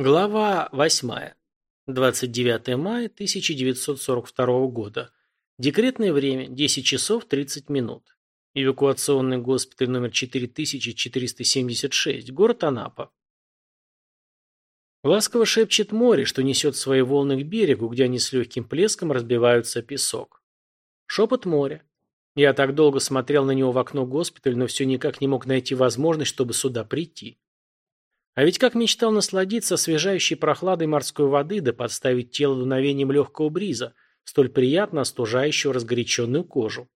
Глава 8. 29 мая 1942 года. Декретное время 10 часов 30 минут. Эвакуационный госпиталь номер 4476, город Анапа. Ласково шепчет море, что несет свои волны к берегу, где они с легким плеском разбиваются о песок. Шепот моря. Я так долго смотрел на него в окно госпиталя, но все никак не мог найти возможность, чтобы сюда прийти. А ведь как мечтал насладиться освежающей прохладой морской воды да подставить тело дуновением легкого бриза, столь приятно остужающего разгоряченную кожу.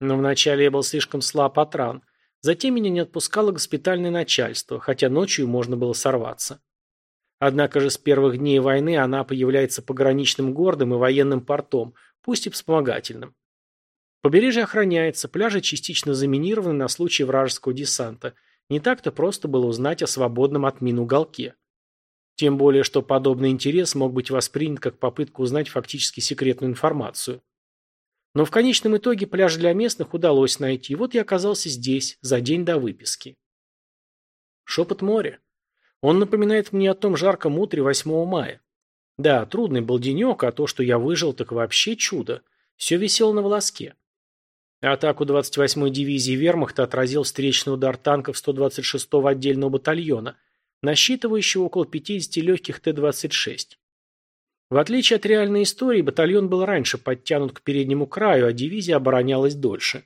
Но вначале я был слишком слаб от ран, затем меня не отпускало госпитальное начальство, хотя ночью можно было сорваться. Однако же с первых дней войны она появляется пограничным городом и военным портом, пусть и вспомогательным. Побережье охраняется, пляжи частично заминированы на случай вражеского десанта – не так-то просто было узнать о свободном от мин уголке. Тем более, что подобный интерес мог быть воспринят как попытка узнать фактически секретную информацию. Но в конечном итоге пляж для местных удалось найти, вот я оказался здесь, за день до выписки. Шепот моря. Он напоминает мне о том жарком утре 8 мая. Да, трудный был денек, а то, что я выжил, так вообще чудо. Все висело на волоске. Атаку 28-й дивизии вермахта отразил встречный удар танков 126-го отдельного батальона, насчитывающего около 50 легких Т-26. В отличие от реальной истории, батальон был раньше подтянут к переднему краю, а дивизия оборонялась дольше.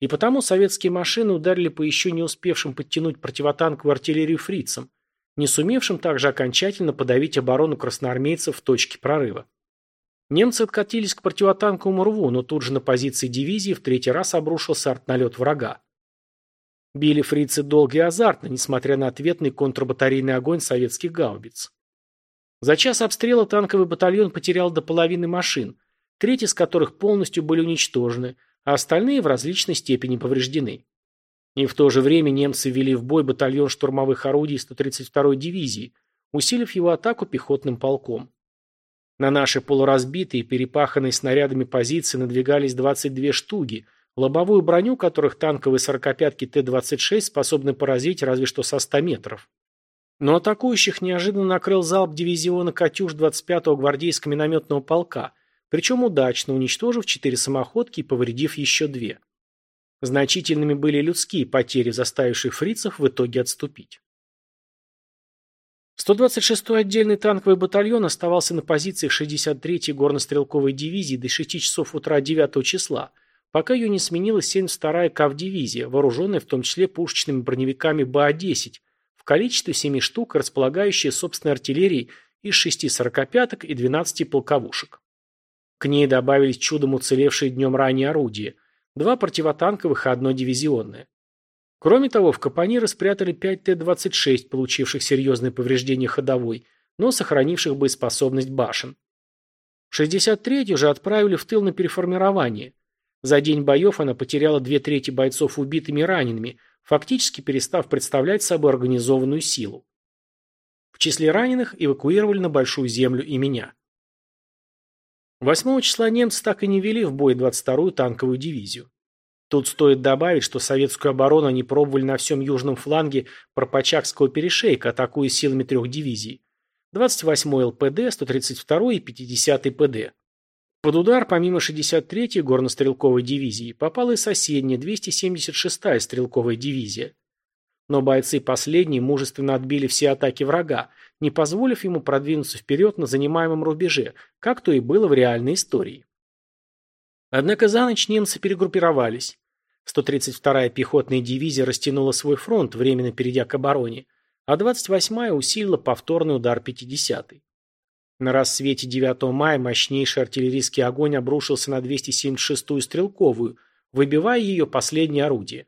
И потому советские машины ударили по еще не успевшим подтянуть противотанковую артиллерию фрицам, не сумевшим также окончательно подавить оборону красноармейцев в точке прорыва. Немцы откатились к противотанковому рву, но тут же на позиции дивизии в третий раз обрушился артналет врага. Били фрицы долго и азартно, несмотря на ответный контрбатарейный огонь советских гаубиц. За час обстрела танковый батальон потерял до половины машин, треть из которых полностью были уничтожены, а остальные в различной степени повреждены. И в то же время немцы ввели в бой батальон штурмовых орудий 132-й дивизии, усилив его атаку пехотным полком. На наши полуразбитые, перепаханные снарядами позиции надвигались 22 штуги, лобовую броню которых танковые сорокопятки Т-26 способны поразить разве что со 100 метров. Но атакующих неожиданно накрыл залп дивизиона «Катюш» 25-го гвардейского минометного полка, причем удачно уничтожив четыре самоходки и повредив еще две. Значительными были людские потери, заставившие фрицев в итоге отступить. 126-й отдельный танковый батальон оставался на позициях 63-й горнострелковой дивизии до 6 часов утра 9 числа, пока ее не сменила 72-я КАВ-дивизия, вооруженная в том числе пушечными броневиками БА-10, в количестве 7 штук, располагающая собственной артиллерией из 6 сорокопяток и 12 полковушек. К ней добавились чудом уцелевшие днем ранее орудия, два противотанковых и одно дивизионное. Кроме того, в Капониры спрятали 5 Т-26, получивших серьезные повреждения ходовой, но сохранивших боеспособность башен. 63-ю же отправили в тыл на переформирование. За день боев она потеряла две трети бойцов убитыми и ранеными, фактически перестав представлять собой организованную силу. В числе раненых эвакуировали на Большую Землю и меня. 8 числа немцы так и не вели в бой 22-ю танковую дивизию. Тут стоит добавить, что советскую оборону они пробовали на всем южном фланге Пропачакского перешейка, атакуя силами трех дивизий. 28-й ЛПД, 132-й и 50-й ПД. Под удар, помимо 63-й горнострелковой дивизии, попала и соседняя 276-я стрелковая дивизия. Но бойцы последней мужественно отбили все атаки врага, не позволив ему продвинуться вперед на занимаемом рубеже, как то и было в реальной истории. Однако за ночь немцы перегруппировались. 132-я пехотная дивизия растянула свой фронт, временно перейдя к обороне, а 28-я усилила повторный удар 50-й. На рассвете 9 мая мощнейший артиллерийский огонь обрушился на 276-ю стрелковую, выбивая ее последнее орудие.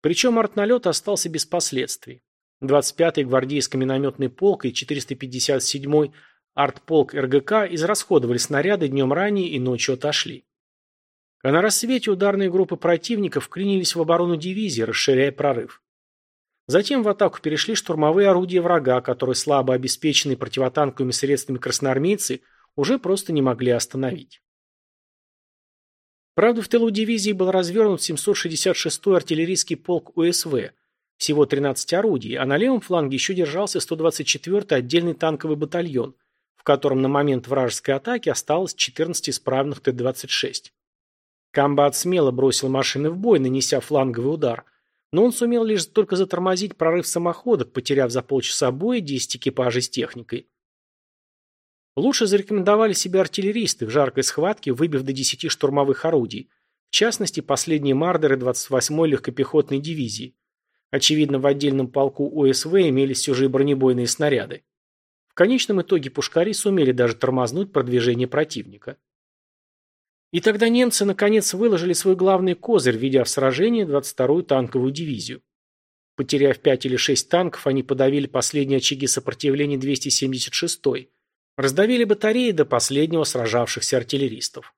Причем артналет остался без последствий. 25-й гвардейско минометный полк и 457-й артполк РГК израсходовали снаряды днем ранее и ночью отошли. А на рассвете ударные группы противников вклинились в оборону дивизии, расширяя прорыв. Затем в атаку перешли штурмовые орудия врага, которые слабо обеспеченные противотанковыми средствами красноармейцы уже просто не могли остановить. Правда, в тылу дивизии был развернут 766-й артиллерийский полк УСВ, всего 13 орудий, а на левом фланге еще держался 124-й отдельный танковый батальон, в котором на момент вражеской атаки осталось 14 исправных Т-26. Комбат смело бросил машины в бой, нанеся фланговый удар, но он сумел лишь только затормозить прорыв самоходок, потеряв за полчаса боя 10 экипажей с техникой. Лучше зарекомендовали себя артиллеристы в жаркой схватке, выбив до 10 штурмовых орудий, в частности, последние мардеры 28-й легкопехотной дивизии. Очевидно, в отдельном полку ОСВ имелись все же и бронебойные снаряды. В конечном итоге пушкари сумели даже тормознуть продвижение противника. И тогда немцы наконец выложили свой главный козырь, введя в сражение 22-ю танковую дивизию. Потеряв 5 или 6 танков, они подавили последние очаги сопротивления 276-й, раздавили батареи до последнего сражавшихся артиллеристов.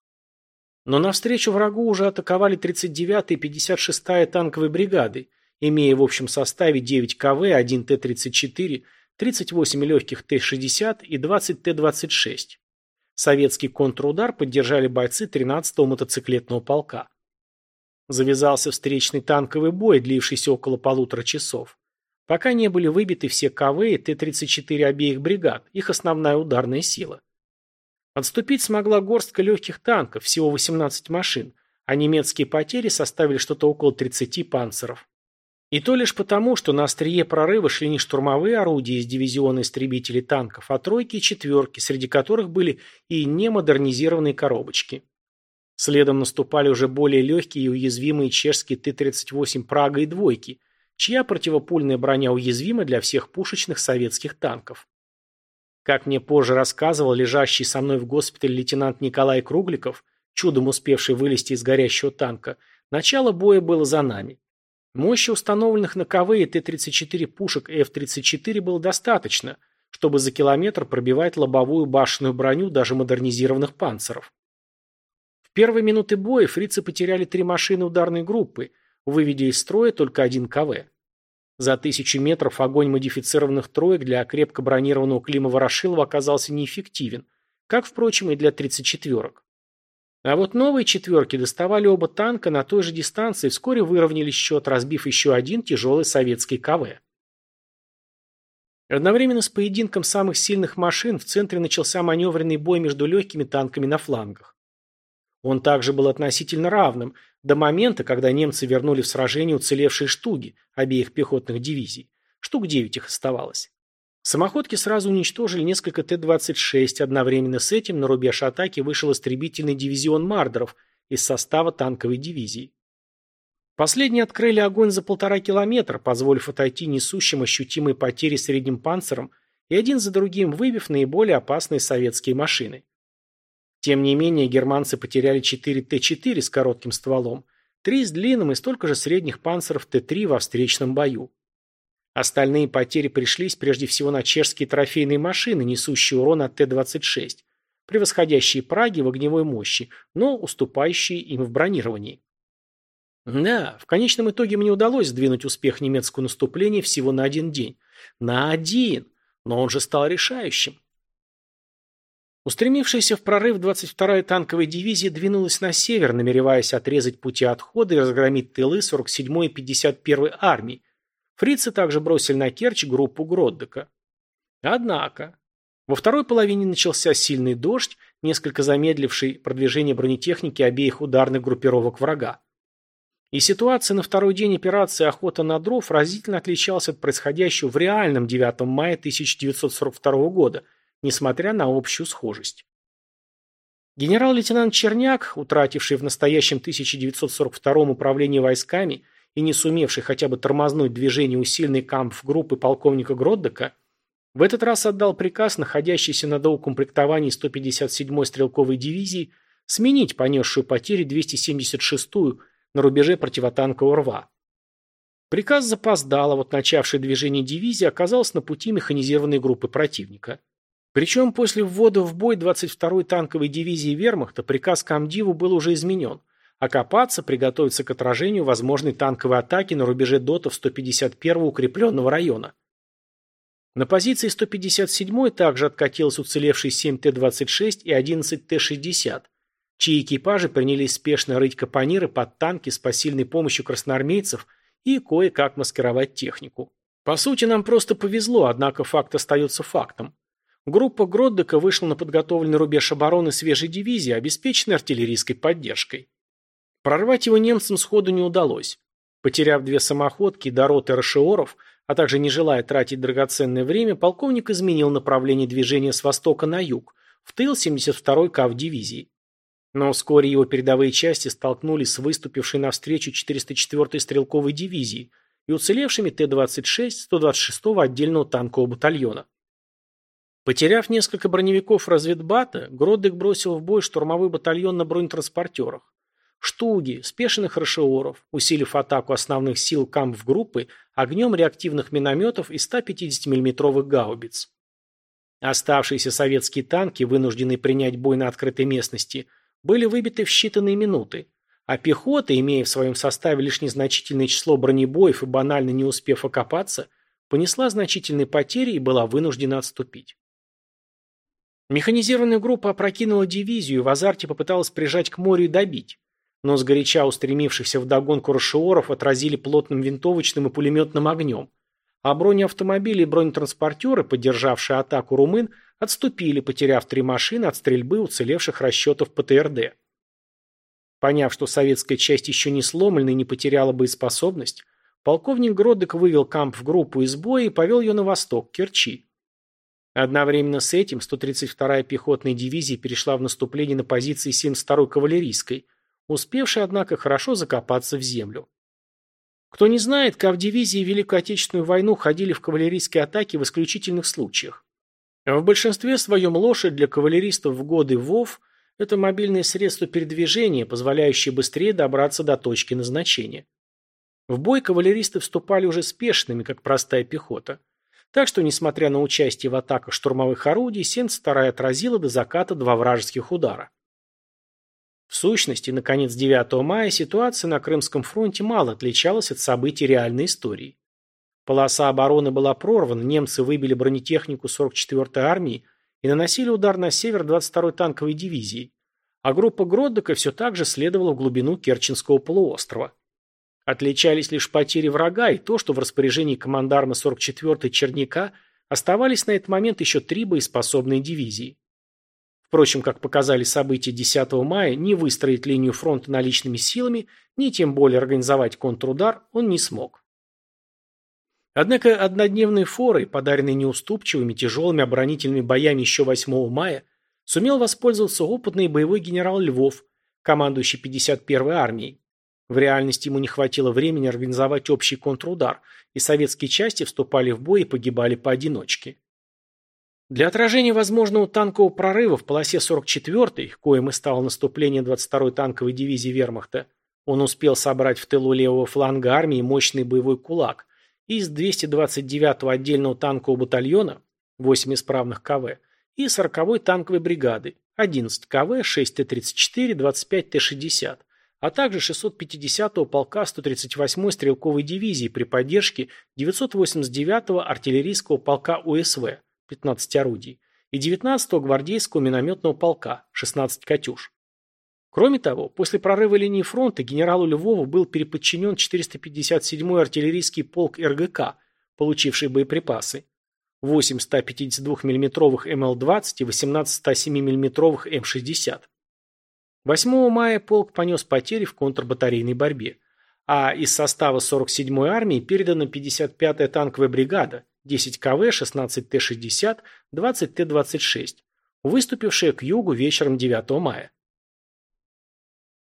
Но навстречу врагу уже атаковали 39-я и 56-я танковые бригады, имея в общем составе 9 КВ, 1 Т-34, 38 легких Т-60 и 20 Т-26. Советский контрудар поддержали бойцы 13-го мотоциклетного полка. Завязался встречный танковый бой, длившийся около полутора часов. Пока не были выбиты все КВ и Т-34 обеих бригад, их основная ударная сила. Отступить смогла горстка легких танков, всего 18 машин, а немецкие потери составили что-то около 30 панцеров. И то лишь потому, что на острие прорыва шли не штурмовые орудия из дивизиона истребителей танков, а тройки и четверки, среди которых были и немодернизированные коробочки. Следом наступали уже более легкие и уязвимые чешские Т-38 «Прага» и «двойки», чья противопульная броня уязвима для всех пушечных советских танков. Как мне позже рассказывал лежащий со мной в госпитале лейтенант Николай Кругликов, чудом успевший вылезти из горящего танка, начало боя было за нами. Мощи установленных на и Т-34 пушек F-34 было достаточно, чтобы за километр пробивать лобовую башенную броню даже модернизированных панцеров. В первые минуты боя фрицы потеряли три машины ударной группы, выведя из строя только один КВ. За тысячу метров огонь модифицированных троек для крепко бронированного Климова-Ворошилова оказался неэффективен, как, впрочем, и для 34-ок. А вот новые четверки доставали оба танка на той же дистанции и вскоре выровняли счет, разбив еще один тяжелый советский КВ. Одновременно с поединком самых сильных машин в центре начался маневренный бой между легкими танками на флангах. Он также был относительно равным, до момента, когда немцы вернули в сражение уцелевшие штуги обеих пехотных дивизий. Штук девять их оставалось. Самоходки сразу уничтожили несколько Т-26, одновременно с этим на рубеж атаки вышел истребительный дивизион Мардеров из состава танковой дивизии. Последние открыли огонь за полтора километра, позволив отойти несущим ощутимые потери средним панциром и один за другим выбив наиболее опасные советские машины. Тем не менее, германцы потеряли 4 Т-4 с коротким стволом, 3 с длинным и столько же средних панциров Т-3 во встречном бою. Остальные потери пришлись прежде всего на чешские трофейные машины, несущие урон от Т-26, превосходящие Праги в огневой мощи, но уступающие им в бронировании. Да, в конечном итоге мне удалось сдвинуть успех немецкого наступления всего на один день. На один! Но он же стал решающим. Устремившаяся в прорыв 22-я танковая дивизия двинулась на север, намереваясь отрезать пути отхода и разгромить тылы 47-й и 51-й армии, Фрицы также бросили на Керчь группу Гроддека. Однако, во второй половине начался сильный дождь, несколько замедливший продвижение бронетехники обеих ударных группировок врага. И ситуация на второй день операции «Охота на дров» разительно отличалась от происходящего в реальном 9 мая 1942 года, несмотря на общую схожесть. Генерал-лейтенант Черняк, утративший в настоящем 1942 управление войсками, и не сумевший хотя бы тормознуть движение усиленной кампф-группы полковника Гроддека, в этот раз отдал приказ находящейся на доукомплектовании 157-й стрелковой дивизии сменить понесшую потери 276-ю на рубеже противотанкового рва. Приказ запоздал, а вот начавшее движение дивизии оказалось на пути механизированной группы противника. Причем после ввода в бой 22-й танковой дивизии вермахта приказ комдиву был уже изменен – окопаться, приготовиться к отражению возможной танковой атаки на рубеже дотов 151-го укрепленного района. На позиции 157-й также откатилось уцелевшие 7 Т-26 и 11 Т-60, чьи экипажи принялись спешно рыть капониры под танки с посильной помощью красноармейцев и кое-как маскировать технику. По сути, нам просто повезло, однако факт остается фактом. Группа Гроддека вышла на подготовленный рубеж обороны свежей дивизии, обеспеченной артиллерийской поддержкой. Прорвать его немцам сходу не удалось. Потеряв две самоходки и до роты Рашиоров, а также не желая тратить драгоценное время, полковник изменил направление движения с востока на юг, в тыл 72-й КАВ дивизии. Но вскоре его передовые части столкнулись с выступившей навстречу 404-й стрелковой дивизией и уцелевшими Т-26 126-го отдельного танкового батальона. Потеряв несколько броневиков разведбата, Гроддек бросил в бой штурмовой батальон на бронетранспортерах. Штуги, спешенных рашиоров, усилив атаку основных сил кампф-группы огнем реактивных минометов и 150 миллиметровых гаубиц. Оставшиеся советские танки, вынужденные принять бой на открытой местности, были выбиты в считанные минуты, а пехота, имея в своем составе лишь незначительное число бронебоев и банально не успев окопаться, понесла значительные потери и была вынуждена отступить. Механизированная группа опрокинула дивизию и в азарте попыталась прижать к морю и добить, но сгоряча устремившихся вдогонку расшиоров отразили плотным винтовочным и пулеметным огнем, а бронеавтомобили и бронетранспортеры, поддержавшие атаку румын, отступили, потеряв три машины от стрельбы уцелевших расчетов ПТРД. Поняв, что советская часть еще не сломлена и не потеряла боеспособность, полковник Гродек вывел камп в группу из боя и повел ее на восток, Керчи. Одновременно с этим 132-я пехотная дивизия перешла в наступление на позиции 72-й кавалерийской, успевшей, однако, хорошо закопаться в землю. Кто не знает, как в Великую Отечественную войну ходили в кавалерийские атаки в исключительных случаях. В большинстве своем лошадь для кавалеристов в годы ВОВ – это мобильное средство передвижения, позволяющее быстрее добраться до точки назначения. В бой кавалеристы вступали уже спешными, как простая пехота – так что, несмотря на участие в атаках штурмовых орудий, 72-я отразила до заката два вражеских удара. В сущности, наконец 9 мая ситуация на Крымском фронте мало отличалась от событий реальной истории. Полоса обороны была прорвана, немцы выбили бронетехнику 44-й армии и наносили удар на север 22-й танковой дивизии, а группа Гроддека все так же следовала в глубину Керченского полуострова. Отличались лишь потери врага и то, что в распоряжении командарма 44-й Черняка оставались на этот момент еще три боеспособные дивизии. Впрочем, как показали события 10 мая, ни выстроить линию фронта наличными силами, ни тем более организовать контрудар он не смог. Однако однодневные форы, подаренные неуступчивыми тяжелыми оборонительными боями еще 8 мая, сумел воспользоваться опытный боевой генерал Львов, командующий 51-й армией. В реальности ему не хватило времени организовать общий контрудар, и советские части вступали в бой и погибали поодиночке. Для отражения возможного танкового прорыва в полосе 44-й, коим и стало наступление 22-й танковой дивизии вермахта, он успел собрать в тылу левого фланга армии мощный боевой кулак из 229-го отдельного танкового батальона, 8 исправных КВ, и 40-й танковой бригады, 11 КВ, 6 Т-34, 25 Т-60, а также 650-го полка 138-й стрелковой дивизии при поддержке 989-го артиллерийского полка УСВ 15 орудий и 19-го гвардейского минометного полка 16 «Катюш». Кроме того, после прорыва линии фронта генералу Львову был переподчинен 457-й артиллерийский полк РГК, получивший боеприпасы, 8 152 миллиметровых МЛ-20 и 18 107 миллиметровых М-60. 8 мая полк понес потери в контрбатарейной борьбе, а из состава 47-й армии передана 55-я танковая бригада, 10 КВ, 16 Т-60, 20 Т-26, выступившая к югу вечером 9 мая.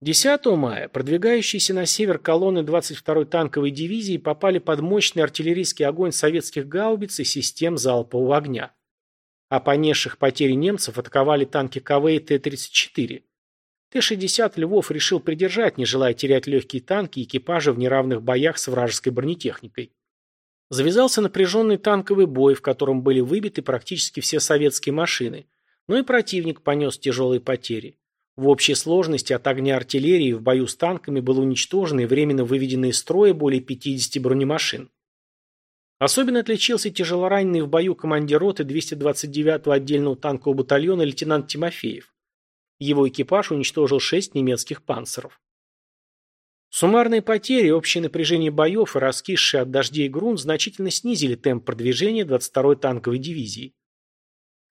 10 мая продвигающиеся на север колонны 22-й танковой дивизии попали под мощный артиллерийский огонь советских гаубиц и систем залпового огня. А понесших потери немцев атаковали танки КВ и Т-34. Т-60 Львов решил придержать, не желая терять легкие танки и экипажи в неравных боях с вражеской бронетехникой. Завязался напряженный танковый бой, в котором были выбиты практически все советские машины, но и противник понес тяжелые потери. В общей сложности от огня артиллерии в бою с танками было уничтожено и временно выведено из строя более 50 бронемашин. Особенно отличился тяжелораненый в бою командир роты 229-го отдельного танкового батальона лейтенант Тимофеев. Его экипаж уничтожил шесть немецких панцеров. Суммарные потери, общее напряжение боев и раскисшие от дождей грунт значительно снизили темп продвижения 22-й танковой дивизии.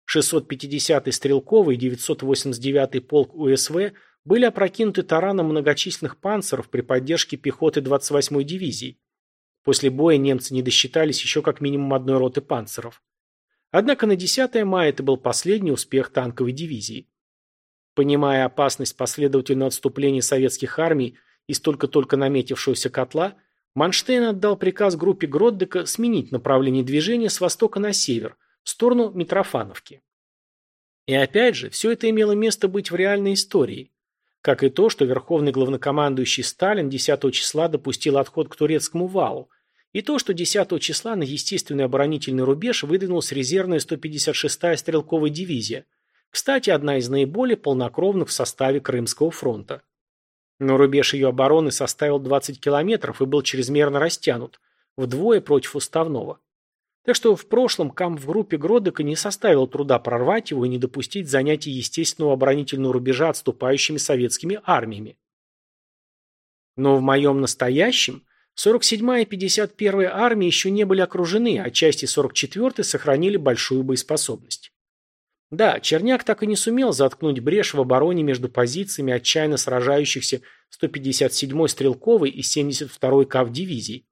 650-й стрелковый и 989-й полк УСВ были опрокинуты тараном многочисленных панцеров при поддержке пехоты 28-й дивизии. После боя немцы не досчитались еще как минимум одной роты панцеров. Однако на 10 мая это был последний успех танковой дивизии. Понимая опасность последовательного отступления советских армий из только-только наметившегося котла, Манштейн отдал приказ группе Гроддека сменить направление движения с востока на север, в сторону Митрофановки. И опять же, все это имело место быть в реальной истории. Как и то, что верховный главнокомандующий Сталин 10 числа допустил отход к турецкому валу, и то, что 10 числа на естественный оборонительный рубеж выдвинулась резервная 156-я стрелковая дивизия, кстати, одна из наиболее полнокровных в составе Крымского фронта. Но рубеж ее обороны составил 20 километров и был чрезмерно растянут, вдвое против уставного. Так что в прошлом кам в группе Гродека не составил труда прорвать его и не допустить занятия естественного оборонительного рубежа отступающими советскими армиями. Но в моем настоящем 47-я и 51-я армии еще не были окружены, а части 44-й сохранили большую боеспособность. Да, Черняк так и не сумел заткнуть брешь в обороне между позициями отчаянно сражающихся 157-й стрелковой и 72-й КАВ дивизий.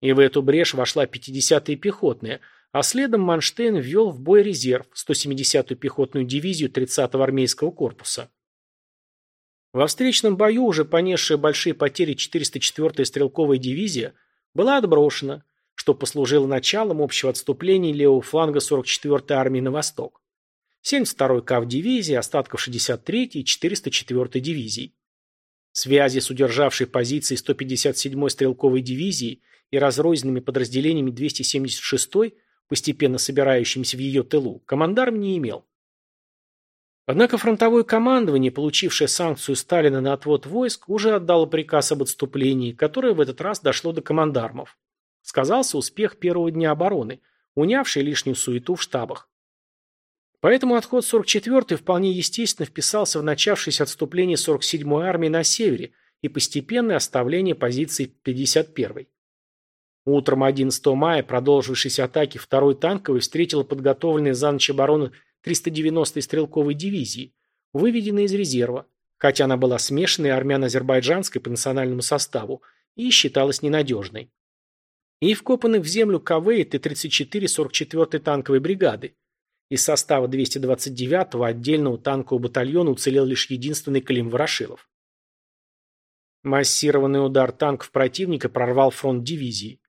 И в эту брешь вошла 50-я пехотная, а следом Манштейн ввел в бой резерв 170-ю пехотную дивизию 30-го армейского корпуса. Во встречном бою, уже понесшая большие потери 404-я стрелковая дивизия, была отброшена, что послужило началом общего отступления левого фланга 44-й армии на восток. 72-й КАВ дивизии, остатков 63-й и 404-й дивизий. Связи с удержавшей позицией 157-й стрелковой дивизии и разрозненными подразделениями 276-й, постепенно собирающимися в ее тылу, командарм не имел. Однако фронтовое командование, получившее санкцию Сталина на отвод войск, уже отдало приказ об отступлении, которое в этот раз дошло до командармов. Сказался успех первого дня обороны, унявший лишнюю суету в штабах. Поэтому отход 44-й вполне естественно вписался в начавшееся отступление 47-й армии на севере и постепенное оставление позиций 51-й. Утром 11 мая продолжившейся атаки 2-й танковой встретила подготовленная за ночь оборона 390-й стрелковой дивизии, выведенной из резерва, хотя она была смешанной армяно-азербайджанской по национальному составу и считалась ненадежной. И вкопанных в землю КВ и Т-34 44-й танковой бригады. Из состава 229-го отдельного танкового батальона уцелел лишь единственный Клим Ворошилов. Массированный удар танков противника прорвал фронт дивизии.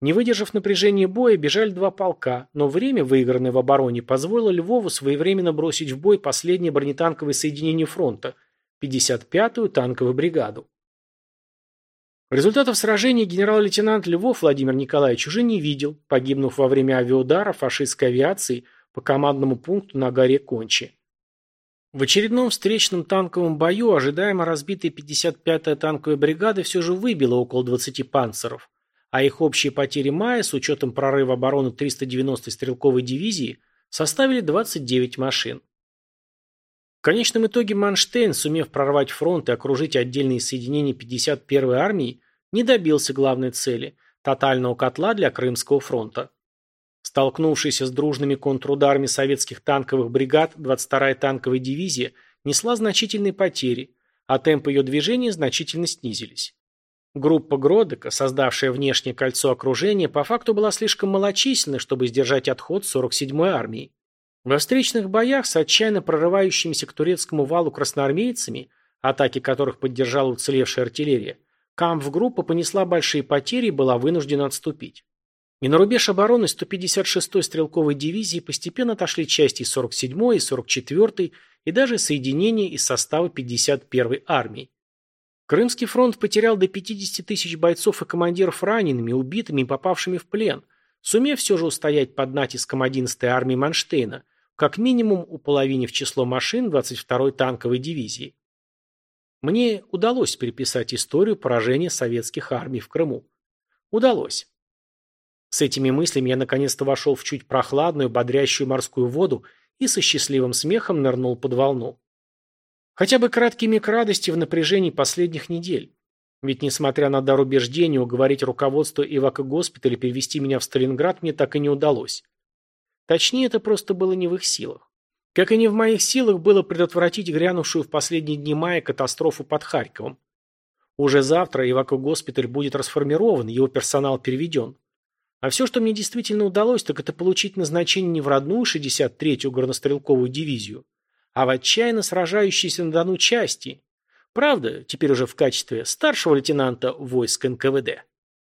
Не выдержав напряжения боя, бежали два полка, но время, выигранное в обороне, позволило Львову своевременно бросить в бой последнее бронетанковое соединение фронта – 55-ю танковую бригаду. Результатов сражения генерал-лейтенант Львов Владимир Николаевич уже не видел, погибнув во время авиаудара фашистской авиации по командному пункту на горе Кончи. В очередном встречном танковом бою ожидаемо разбитая 55-я танковая бригада все же выбила около 20 панцеров, а их общие потери мая с учетом прорыва обороны 390-й стрелковой дивизии составили 29 машин. В конечном итоге Манштейн, сумев прорвать фронт и окружить отдельные соединения 51-й армии, не добился главной цели – тотального котла для Крымского фронта. Столкнувшись с дружными контрударами советских танковых бригад, 22-я танковая дивизия несла значительные потери, а темпы ее движения значительно снизились. Группа Гродека, создавшая внешнее кольцо окружения, по факту была слишком малочисленной, чтобы сдержать отход 47-й армии. Во встречных боях с отчаянно прорывающимися к турецкому валу красноармейцами, атаки которых поддержала уцелевшая артиллерия, Кампф-группа понесла большие потери и была вынуждена отступить. И на рубеж обороны 156-й стрелковой дивизии постепенно отошли части 47-й и 44-й и даже соединения из состава 51-й армии. Крымский фронт потерял до 50 тысяч бойцов и командиров ранеными, убитыми и попавшими в плен, сумев все же устоять под натиском 11-й армии Манштейна, как минимум уполовинив число машин 22-й танковой дивизии. Мне удалось переписать историю поражения советских армий в Крыму. Удалось. С этими мыслями я наконец-то вошел в чуть прохладную, бодрящую морскую воду и со счастливым смехом нырнул под волну. Хотя бы краткий миг радости в напряжении последних недель. Ведь, несмотря на дар убеждения, уговорить руководство Ивако-госпиталя перевести меня в Сталинград мне так и не удалось. Точнее, это просто было не в их силах. Как и не в моих силах было предотвратить грянувшую в последние дни мая катастрофу под Харьковом. Уже завтра Ивако-госпиталь будет расформирован, его персонал переведен. А все, что мне действительно удалось, так это получить назначение не в родную 63-ю горнострелковую дивизию, а в отчаянно сражающиеся на Дону части. Правда, теперь уже в качестве старшего лейтенанта войск НКВД.